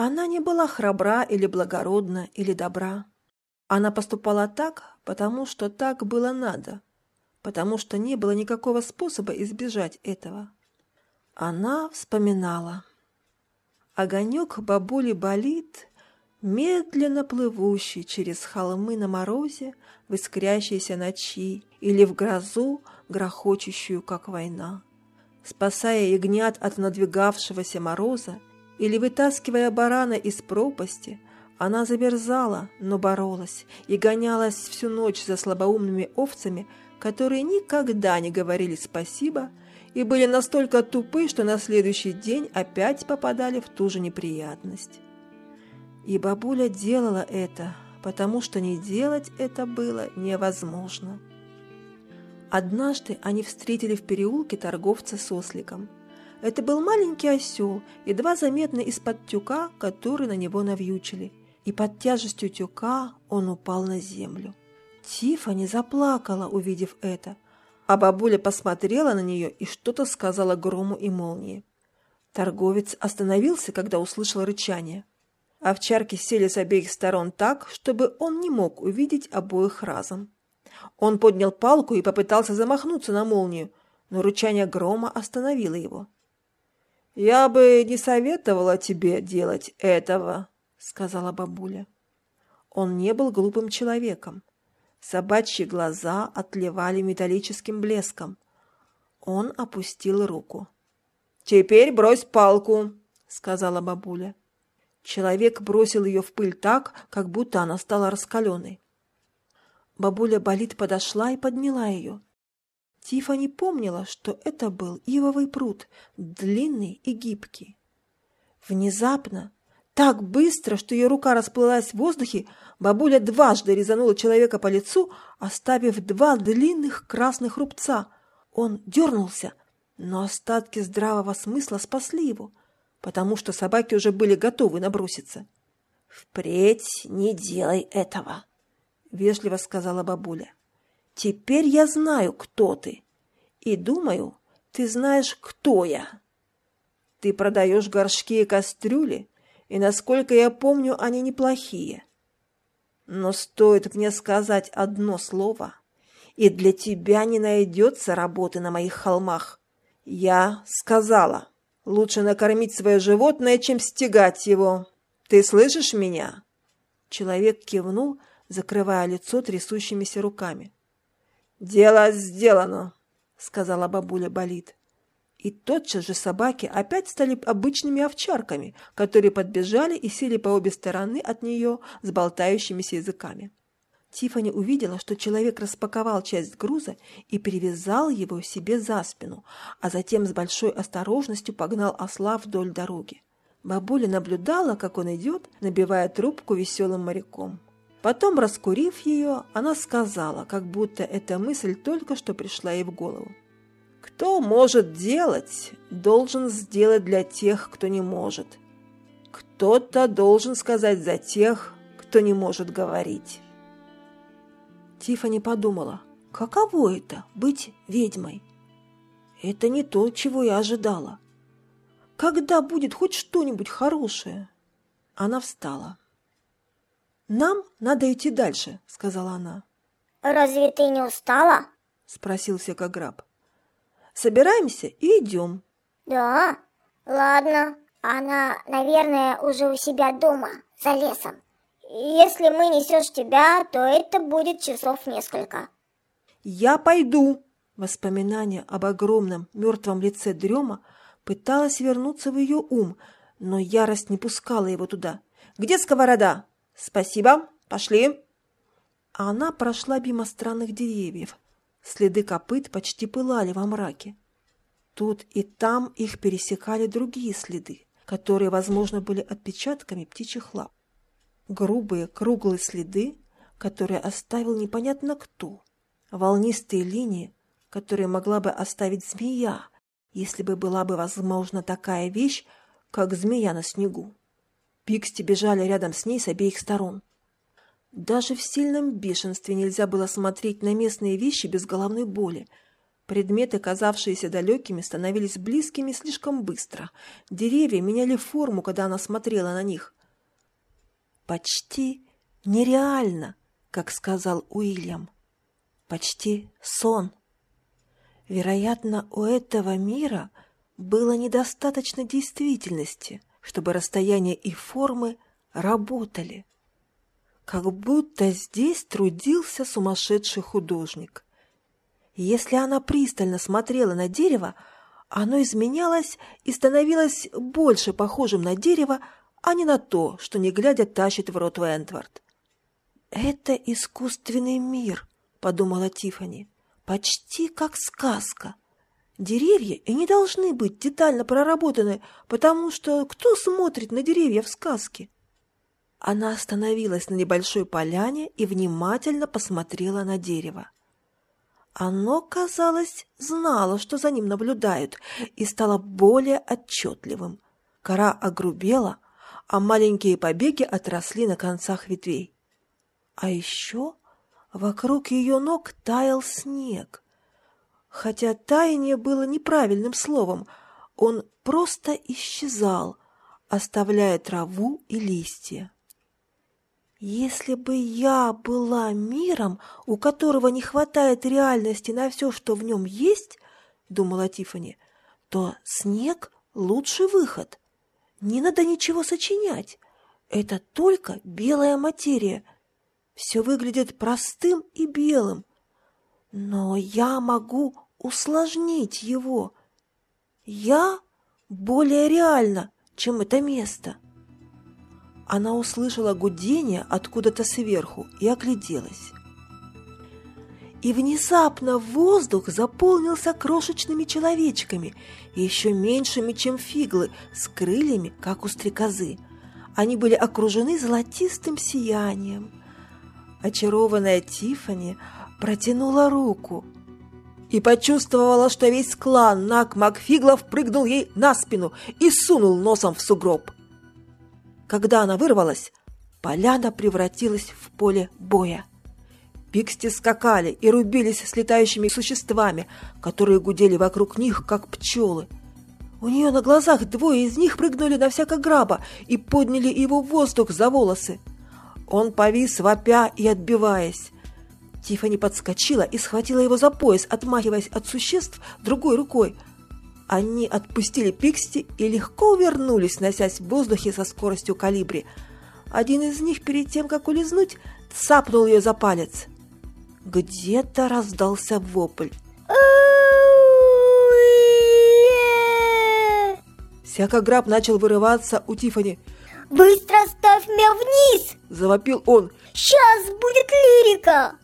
Она не была храбра или благородна или добра. Она поступала так, потому что так было надо, потому что не было никакого способа избежать этого. Она вспоминала. Огонек бабули болит, медленно плывущий через холмы на морозе в искрящейся ночи или в грозу, грохочущую, как война. Спасая ягнят от надвигавшегося мороза или вытаскивая барана из пропасти, она замерзала, но боролась и гонялась всю ночь за слабоумными овцами, которые никогда не говорили спасибо и были настолько тупы, что на следующий день опять попадали в ту же неприятность. И бабуля делала это, потому что не делать это было невозможно. Однажды они встретили в переулке торговца с осликом. Это был маленький осел, едва заметный из-под тюка, который на него навьючили – и под тяжестью тюка он упал на землю. Тифани заплакала, увидев это, а бабуля посмотрела на нее и что-то сказала грому и молнии. Торговец остановился, когда услышал рычание. Овчарки сели с обеих сторон так, чтобы он не мог увидеть обоих разом. Он поднял палку и попытался замахнуться на молнию, но рычание грома остановило его. «Я бы не советовала тебе делать этого», — сказала бабуля. Он не был глупым человеком. Собачьи глаза отливали металлическим блеском. Он опустил руку. «Теперь брось палку», — сказала бабуля. Человек бросил ее в пыль так, как будто она стала раскаленной. Бабуля болит подошла и подняла ее. Тифани помнила, что это был ивовый пруд, длинный и гибкий. Внезапно так быстро, что ее рука расплылась в воздухе, бабуля дважды резанула человека по лицу, оставив два длинных красных рубца. Он дернулся, но остатки здравого смысла спасли его, потому что собаки уже были готовы наброситься. «Впредь не делай этого», — вежливо сказала бабуля. «Теперь я знаю, кто ты, и думаю, ты знаешь, кто я. Ты продаешь горшки и кастрюли, и, насколько я помню, они неплохие. Но стоит мне сказать одно слово, и для тебя не найдется работы на моих холмах. Я сказала, лучше накормить свое животное, чем стегать его. Ты слышишь меня?» Человек кивнул, закрывая лицо трясущимися руками. «Дело сделано», — сказала бабуля Болит. И тотчас же собаки опять стали обычными овчарками, которые подбежали и сели по обе стороны от нее с болтающимися языками. Тифани увидела, что человек распаковал часть груза и перевязал его себе за спину, а затем с большой осторожностью погнал осла вдоль дороги. Бабуля наблюдала, как он идет, набивая трубку веселым моряком. Потом, раскурив ее, она сказала, как будто эта мысль только что пришла ей в голову. Кто может делать, должен сделать для тех, кто не может. Кто-то должен сказать за тех, кто не может говорить. Тифани подумала, каково это – быть ведьмой? Это не то, чего я ожидала. Когда будет хоть что-нибудь хорошее? Она встала. «Нам надо идти дальше», – сказала она. «Разве ты не устала?» – спросил Секограб. Собираемся и идем. Да? Ладно. Она, наверное, уже у себя дома, за лесом. Если мы несешь тебя, то это будет часов несколько. Я пойду. Воспоминание об огромном мертвом лице Дрема пыталась вернуться в ее ум, но ярость не пускала его туда. «Где сковорода?» «Спасибо, пошли!» А она прошла мимо странных деревьев, Следы копыт почти пылали во мраке. Тут и там их пересекали другие следы, которые, возможно, были отпечатками птичьих лап. Грубые круглые следы, которые оставил непонятно кто. Волнистые линии, которые могла бы оставить змея, если бы была бы возможна такая вещь, как змея на снегу. Пиксти бежали рядом с ней с обеих сторон. Даже в сильном бешенстве нельзя было смотреть на местные вещи без головной боли. Предметы, казавшиеся далекими, становились близкими слишком быстро. Деревья меняли форму, когда она смотрела на них. «Почти нереально», как сказал Уильям. «Почти сон». Вероятно, у этого мира было недостаточно действительности, чтобы расстояние и формы работали. Как будто здесь трудился сумасшедший художник. Если она пристально смотрела на дерево, оно изменялось и становилось больше похожим на дерево, а не на то, что не глядя тащит в рот Вентвард. «Это искусственный мир», — подумала Тифани, — «почти как сказка. Деревья и не должны быть детально проработаны, потому что кто смотрит на деревья в сказке?» Она остановилась на небольшой поляне и внимательно посмотрела на дерево. Оно, казалось, знало, что за ним наблюдают, и стало более отчетливым. Кора огрубела, а маленькие побеги отросли на концах ветвей. А еще вокруг ее ног таял снег. Хотя таяние было неправильным словом, он просто исчезал, оставляя траву и листья. Если бы я была миром, у которого не хватает реальности на все, что в нем есть, думала Тифани, то снег лучший выход. Не надо ничего сочинять. Это только белая материя. Все выглядит простым и белым. Но я могу усложнить его. Я более реальна, чем это место. Она услышала гудение откуда-то сверху и огляделась. И внезапно воздух заполнился крошечными человечками, еще меньшими, чем фиглы, с крыльями, как у стрекозы. Они были окружены золотистым сиянием. Очарованная Тифани протянула руку и почувствовала, что весь клан Нак Макфиглов прыгнул ей на спину и сунул носом в сугроб. Когда она вырвалась, поляна превратилась в поле боя. Пиксти скакали и рубились с летающими существами, которые гудели вокруг них, как пчелы. У нее на глазах двое из них прыгнули на всяко граба и подняли его в воздух за волосы. Он повис, вопя и отбиваясь. Тифани подскочила и схватила его за пояс, отмахиваясь от существ другой рукой – они отпустили Пиксти и легко увернулись, носясь в воздухе со скоростью калибри. Один из них, перед тем, как улизнуть, цапнул ее за палец. Где-то раздался вопль. Всякограб начал вырываться у Тифани. «Быстро ставь меня вниз!» – завопил он. «Сейчас будет лирика!»